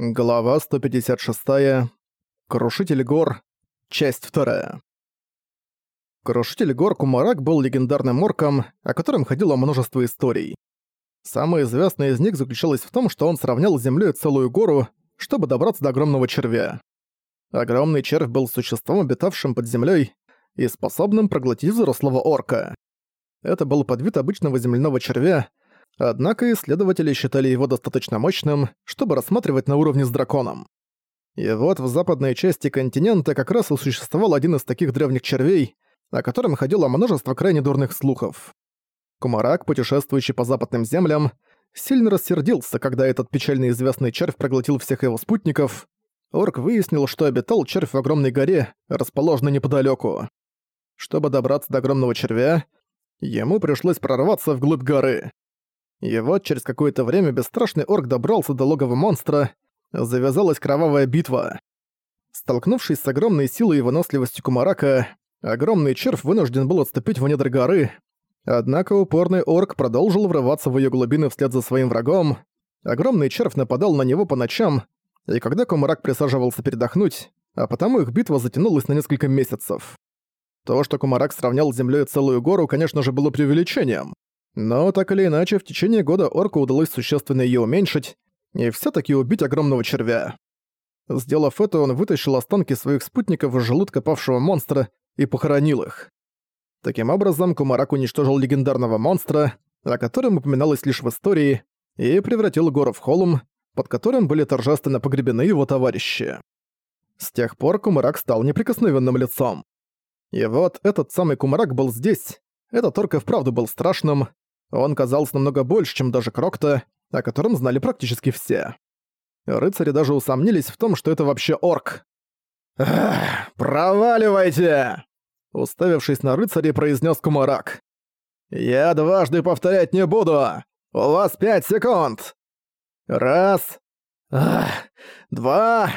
Глава 156. Крушитель гор. Часть вторая. Крушитель гор Кумарак был легендарным орком, о котором ходило множество историй. Самая известная из них заключалась в том, что он сравнял с землей целую гору, чтобы добраться до огромного червя. Огромный червь был существом, обитавшим под землей и способным проглотить взрослого орка. Это был подвид обычного земляного червя, Однако исследователи считали его достаточно мощным, чтобы рассматривать на уровне с драконом. И вот в западной части континента как раз и существовал один из таких древних червей, о котором ходило множество крайне дурных слухов. Кумарак, путешествующий по западным землям, сильно рассердился, когда этот печально известный червь проглотил всех его спутников. Орк выяснил, что обитал червь в огромной горе, расположенной неподалеку. Чтобы добраться до огромного червя, ему пришлось прорваться вглубь горы. И вот через какое-то время бесстрашный орк добрался до логова монстра, завязалась кровавая битва. Столкнувшись с огромной силой и выносливостью Кумарака, огромный червь вынужден был отступить в недр горы, однако упорный орк продолжил врываться в ее глубины вслед за своим врагом. Огромный червь нападал на него по ночам, и когда Кумарак присаживался передохнуть, а потому их битва затянулась на несколько месяцев. То, что Кумарак сравнял с землей целую гору, конечно же, было преувеличением. Но так или иначе, в течение года орку удалось существенно ее уменьшить и все таки убить огромного червя. Сделав это, он вытащил останки своих спутников из желудка павшего монстра и похоронил их. Таким образом, Кумарак уничтожил легендарного монстра, о котором упоминалось лишь в истории, и превратил гору в холм, под которым были торжественно погребены его товарищи. С тех пор Кумарак стал неприкосновенным лицом. И вот этот самый Кумарак был здесь. Этот орк и вправду был страшным, он казался намного больше, чем даже Крокта, о котором знали практически все. Рыцари даже усомнились в том, что это вообще орк. «Ах, проваливайте!» Уставившись на рыцаря, произнес Кумарак. «Я дважды повторять не буду! У вас пять секунд! Раз! Ах, два!»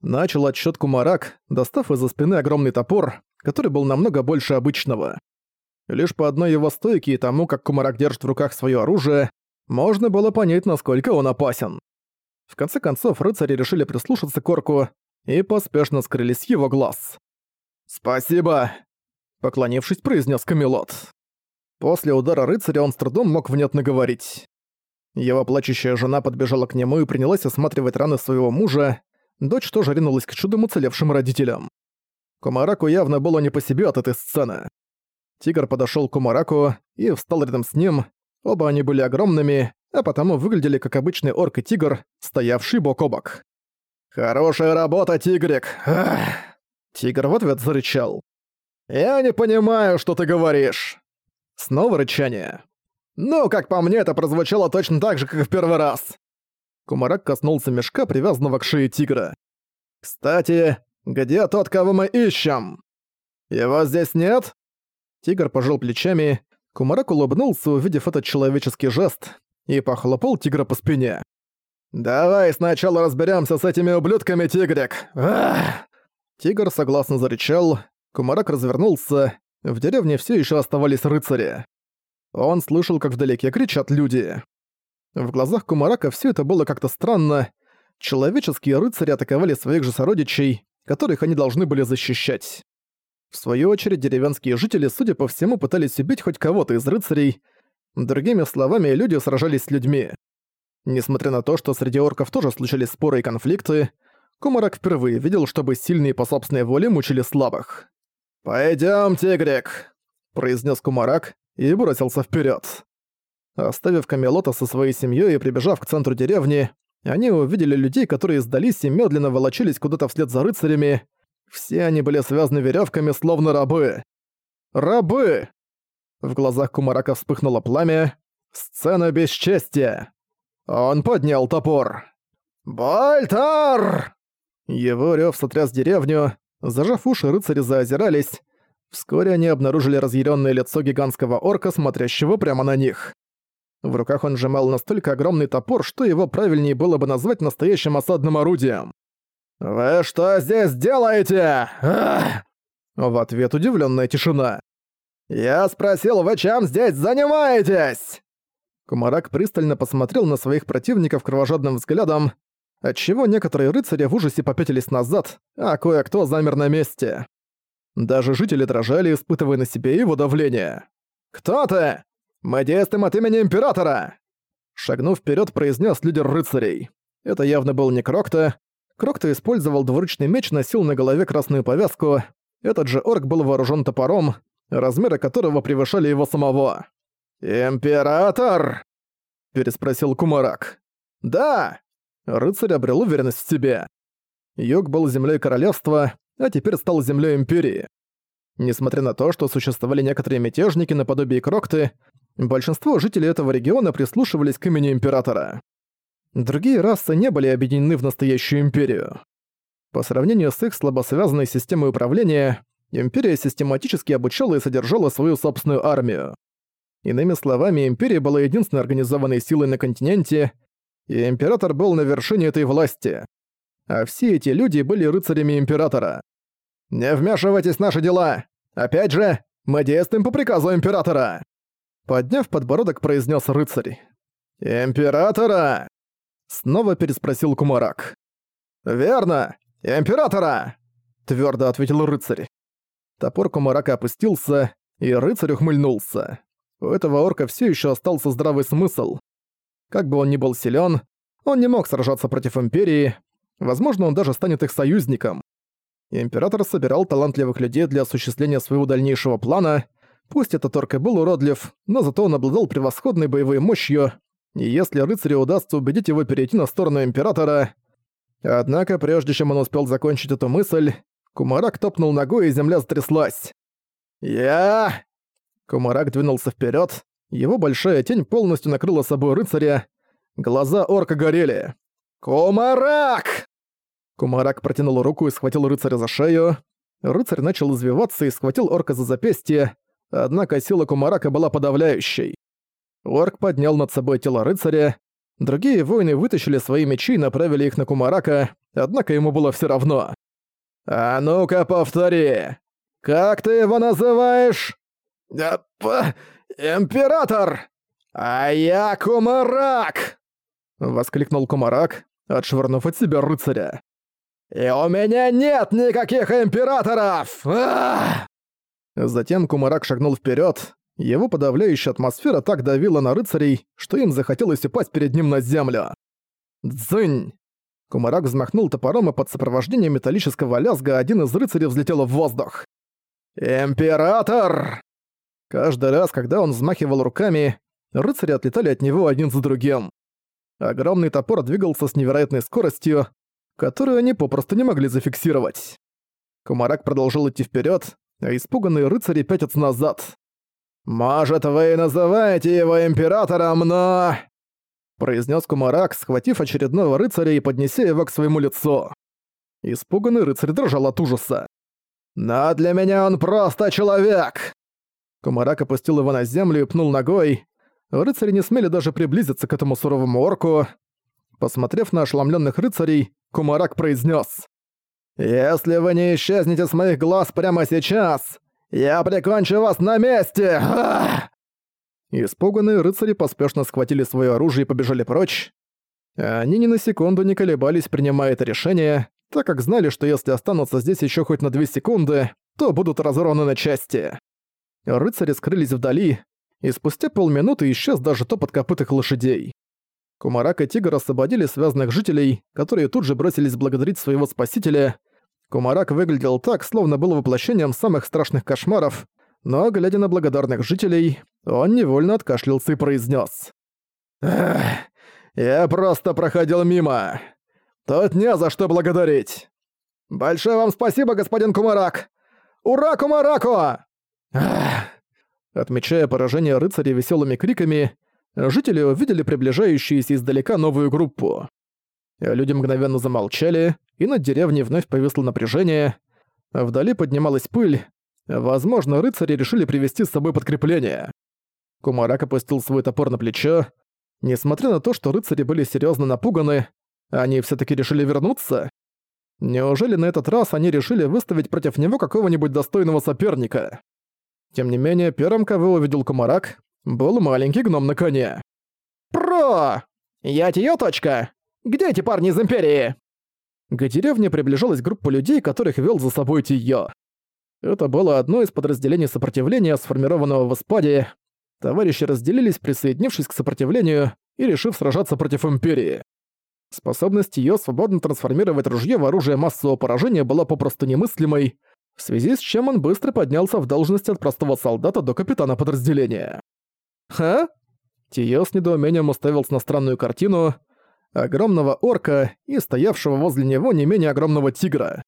Начал отсчет Кумарак, достав из-за спины огромный топор, который был намного больше обычного. Лишь по одной его стойке и тому, как Кумарак держит в руках свое оружие, можно было понять, насколько он опасен. В конце концов, рыцари решили прислушаться к орку и поспешно скрылись его глаз. «Спасибо!» — поклонившись, произнес Камелот. После удара рыцаря он с трудом мог внятно говорить. Его плачущая жена подбежала к нему и принялась осматривать раны своего мужа. Дочь тоже ринулась к чудом уцелевшим родителям. Комараку явно было не по себе от этой сцены. Тигр подошел к Умараку и встал рядом с ним. Оба они были огромными, а потому выглядели как обычный орк и тигр, стоявший бок о бок. «Хорошая работа, тигрик!» Ах Тигр в ответ зарычал. «Я не понимаю, что ты говоришь!» Снова рычание. «Ну, как по мне, это прозвучало точно так же, как и в первый раз!» Кумарак коснулся мешка, привязанного к шее тигра. «Кстати, где тот, кого мы ищем?» «Его здесь нет?» Тигр пожал плечами, Кумарак улыбнулся, увидев этот человеческий жест, и похлопал тигра по спине. «Давай сначала разберемся с этими ублюдками, тигрик!» Ах Тигр согласно зарычал, Кумарак развернулся, в деревне все еще оставались рыцари. Он слышал, как вдалеке кричат люди. В глазах Кумарака все это было как-то странно. Человеческие рыцари атаковали своих же сородичей, которых они должны были защищать. В свою очередь деревенские жители, судя по всему, пытались убить хоть кого-то из рыцарей. Другими словами, люди сражались с людьми. Несмотря на то, что среди орков тоже случались споры и конфликты, Кумарак впервые видел, чтобы сильные по собственной воле мучили слабых. «Пойдём, тигрик!» – произнес Кумарак и бросился вперед. Оставив Камелота со своей семьей и прибежав к центру деревни, они увидели людей, которые сдались и медленно волочились куда-то вслед за рыцарями – все они были связаны веревками, словно рабы. Рабы! В глазах Кумарака вспыхнуло пламя. Сцена бесчестия. Он поднял топор. Бальтар! Его рёв сотряс деревню. Зажав уши, рыцари заозирались. Вскоре они обнаружили разъяренное лицо гигантского орка, смотрящего прямо на них. В руках он сжимал настолько огромный топор, что его правильнее было бы назвать настоящим осадным орудием. «Вы что здесь делаете?» В ответ удивленная тишина. «Я спросил, вы чем здесь занимаетесь?» Кумарак пристально посмотрел на своих противников кровожадным взглядом, отчего некоторые рыцари в ужасе попятились назад, а кое-кто замер на месте. Даже жители дрожали, испытывая на себе его давление. «Кто ты? Мы действуем от имени Императора!» Шагнув вперед, произнес лидер рыцарей. Это явно был не Крокта, Крокто использовал двуручный меч, носил на голове красную повязку. Этот же орк был вооружен топором, размеры которого превышали его самого. «Император!» – переспросил Кумарак. «Да!» – рыцарь обрел уверенность в себе. Юг был землей королевства, а теперь стал землей империи. Несмотря на то, что существовали некоторые мятежники наподобие Крокты, большинство жителей этого региона прислушивались к имени императора. Другие расы не были объединены в настоящую империю. По сравнению с их слабосвязанной системой управления, империя систематически обучала и содержала свою собственную армию. Иными словами, империя была единственной организованной силой на континенте, и император был на вершине этой власти. А все эти люди были рыцарями императора. «Не вмешивайтесь в наши дела! Опять же, мы действуем по приказу императора!» Подняв подбородок, произнес рыцарь. «Императора!» Снова переспросил Кумарак. «Верно! Императора!» — твердо ответил рыцарь. Топор Кумарака опустился, и рыцарь ухмыльнулся. У этого орка все еще остался здравый смысл. Как бы он ни был силен, он не мог сражаться против Империи, возможно, он даже станет их союзником. Император собирал талантливых людей для осуществления своего дальнейшего плана, пусть этот орк и был уродлив, но зато он обладал превосходной боевой мощью, и если рыцарю удастся убедить его перейти на сторону Императора... Однако, прежде чем он успел закончить эту мысль, Кумарак топнул ногой, и земля затряслась. «Я...» Кумарак двинулся вперед. Его большая тень полностью накрыла собой рыцаря. Глаза орка горели. «Кумарак!» Кумарак протянул руку и схватил рыцаря за шею. Рыцарь начал извиваться и схватил орка за запястье, однако сила Кумарака была подавляющей. Орк поднял над собой тело рыцаря. Другие воины вытащили свои мечи и направили их на Кумарака, однако ему было все равно. «А ну-ка повтори! Как ты его называешь?» «Да, император! А я Кумарак!» Воскликнул Кумарак, отшвырнув от себя рыцаря. «И у меня нет никаких императоров!» Затем Кумарак шагнул вперед, его подавляющая атмосфера так давила на рыцарей, что им захотелось упасть перед ним на землю. «Дзынь!» Кумарак взмахнул топором, и под сопровождением металлического лязга один из рыцарей взлетел в воздух. «Император!» Каждый раз, когда он взмахивал руками, рыцари отлетали от него один за другим. Огромный топор двигался с невероятной скоростью, которую они попросту не могли зафиксировать. Кумарак продолжил идти вперед, а испуганные рыцари пятятся назад. «Может, вы называете его императором, но...» произнес Кумарак, схватив очередного рыцаря и поднеся его к своему лицу. Испуганный рыцарь дрожал от ужаса. «Но для меня он просто человек!» Кумарак опустил его на землю и пнул ногой. Рыцари не смели даже приблизиться к этому суровому орку. Посмотрев на ошеломленных рыцарей, Кумарак произнес: «Если вы не исчезнете с моих глаз прямо сейчас, я прикончу вас на месте! Испуганные рыцари поспешно схватили свое оружие и побежали прочь. Они ни на секунду не колебались, принимая это решение, так как знали, что если останутся здесь еще хоть на две секунды, то будут разорваны на части. Рыцари скрылись вдали, и спустя полминуты исчез даже топот копытых лошадей. Кумарак и тигр освободили связанных жителей, которые тут же бросились благодарить своего спасителя, Кумарак выглядел так, словно был воплощением самых страшных кошмаров, но, глядя на благодарных жителей, он невольно откашлялся и произнес: «Эх, я просто проходил мимо. Тут не за что благодарить. Большое вам спасибо, господин Кумарак! Ура, Кумарако!» Отмечая поражение рыцаря веселыми криками, жители увидели приближающуюся издалека новую группу. Люди мгновенно замолчали, и над деревней вновь повисло напряжение. Вдали поднималась пыль. Возможно, рыцари решили привести с собой подкрепление. Кумарак опустил свой топор на плечо. Несмотря на то, что рыцари были серьезно напуганы, они все таки решили вернуться? Неужели на этот раз они решили выставить против него какого-нибудь достойного соперника? Тем не менее, первым, кого увидел Кумарак, был маленький гном на коне. «Про! Я тё точка! Где эти парни из Империи?» К деревне приближалась группа людей, которых вел за собой Тио. Это было одно из подразделений сопротивления, сформированного в Испаде. Товарищи разделились, присоединившись к сопротивлению и решив сражаться против Империи. Способность ее свободно трансформировать ружье в оружие массового поражения была попросту немыслимой, в связи с чем он быстро поднялся в должность от простого солдата до капитана подразделения. «Ха?» Тио с недоумением уставился на странную картину — огромного орка и стоявшего возле него не менее огромного тигра.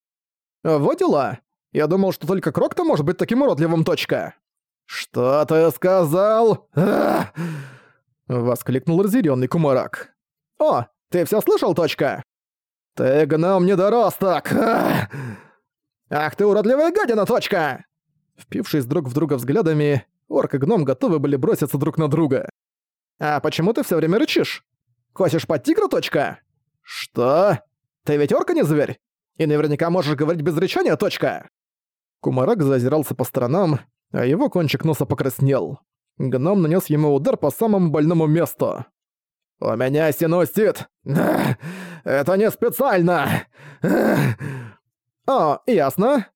«Вот дела! Я думал, что только Крок-то может быть таким уродливым, точка!» «Что ты сказал?» Воскликнул разъярённый кумарак. «О, ты всё слышал, точка?» «Ты гнал мне доросток!» «Ах ты уродливая гадина, точка!» Впившись друг в друга взглядами, орк и гном готовы были броситься друг на друга. «А почему ты всё время рычишь? Хочешь под тигра. точка?» «Что? Ты ведь орка не зверь? И наверняка можешь говорить без рычания, точка!» Кумарак зазирался по сторонам, а его кончик носа покраснел. Гном нанес ему удар по самому больному месту. «У меня синусит! Это не специально!» «О, ясно.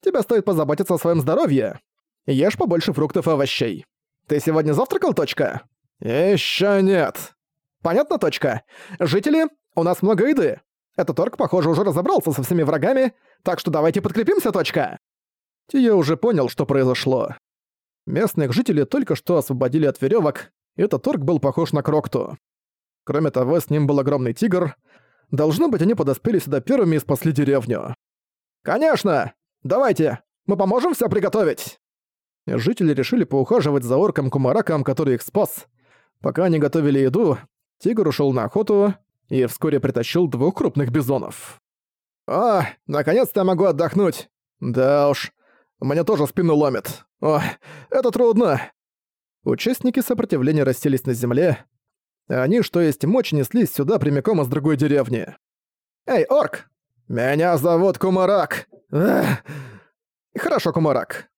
Тебе стоит позаботиться о своем здоровье. Ешь побольше фруктов и овощей. Ты сегодня завтракал, точка?» «Ещё нет!» Понятно точка? Жители, у нас много еды. Этот орк, похоже, уже разобрался со всеми врагами, так что давайте подкрепимся, точка!» Тия уже понял, что произошло. Местных жителей только что освободили от веревок, и этот орк был похож на Крокту. Кроме того, с ним был огромный тигр. Должно быть, они подоспели сюда первыми и спасли деревню. «Конечно! Давайте! Мы поможем все приготовить!» Жители решили поухаживать за орком-кумараком, который их спас. Пока они готовили еду, Тигр ушел на охоту и вскоре притащил двух крупных бизонов. «А, наконец-то я могу отдохнуть! Да уж, мне тоже спину ломит. О, это трудно!» Участники сопротивления расселись на земле. Они, что есть мочь, неслись сюда прямиком из другой деревни. «Эй, орк! Меня зовут Кумарак!» «Хорошо, Кумарак!»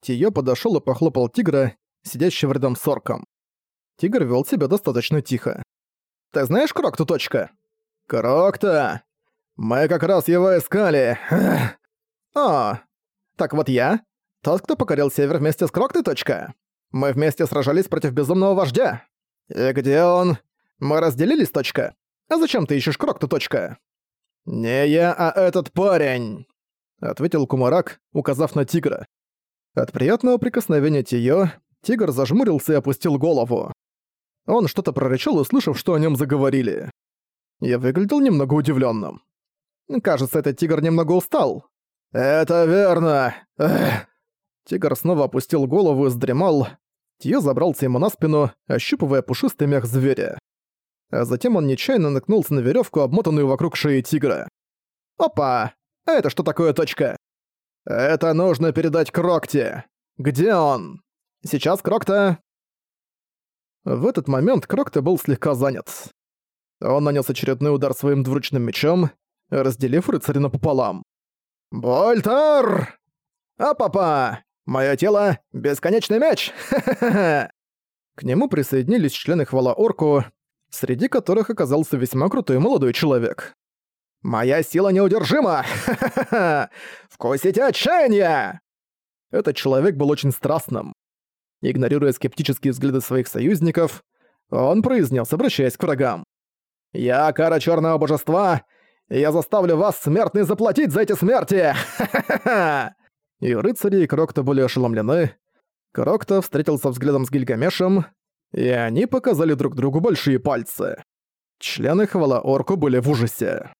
Тиё подошел и похлопал тигра, сидящего рядом с орком. Тигр вел себя достаточно тихо. Ты знаешь Крокту точка?» Крокта? Мы как раз его искали!» «А, так вот я, тот, кто покорил Север вместе с Кроктой точка. Мы вместе сражались против безумного вождя. И где он? Мы разделились точка. А зачем ты ищешь Крокту точка?» «Не я, а этот парень!» — ответил Кумарак, указав на тигра. От приятного прикосновения Тиё, тигр зажмурился и опустил голову. Он что-то прорычал, услышав, что о нем заговорили. Я выглядел немного удивленным. Кажется, этот тигр немного устал. «Это верно! Эх!» Тигр снова опустил голову и сдремал. Тьё забрался ему на спину, ощупывая пушистый мех зверя. А затем он нечаянно наткнулся на веревку, обмотанную вокруг шеи тигра. «Опа! А это что такое точка?» «Это нужно передать Крокте! Где он?» «Сейчас Крокта...» В этот момент Крокта был слегка занят. Он нанес очередной удар своим двуручным мечом, разделив рыцаря напополам. «Больтер! А папа! Мое тело — бесконечный меч! К нему присоединились члены хвала Орку, среди которых оказался весьма крутой молодой человек. «Моя сила неудержима! Вкусите отчаяния!» Этот человек был очень страстным игнорируя скептические взгляды своих союзников, он произнес, обращаясь к врагам. «Я кара черного божества, и я заставлю вас, смертные, заплатить за эти смерти! И рыцари и Крокта были ошеломлены. Крокта встретился взглядом с Гильгамешем, и они показали друг другу большие пальцы. Члены хвала орку были в ужасе.